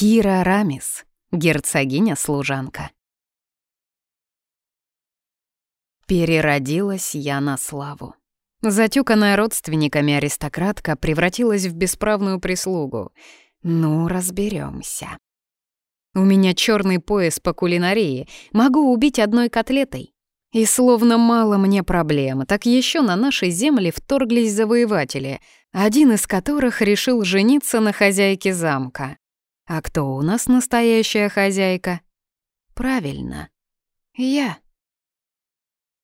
Кира Рамис, герцогиня-служанка. Переродилась я на славу. Затюканная родственниками аристократка превратилась в бесправную прислугу. Ну, разберемся. У меня черный пояс по кулинарии, могу убить одной котлетой. И словно мало мне проблем, так еще на нашей земле вторглись завоеватели, один из которых решил жениться на хозяйке замка. А кто у нас настоящая хозяйка? Правильно, я.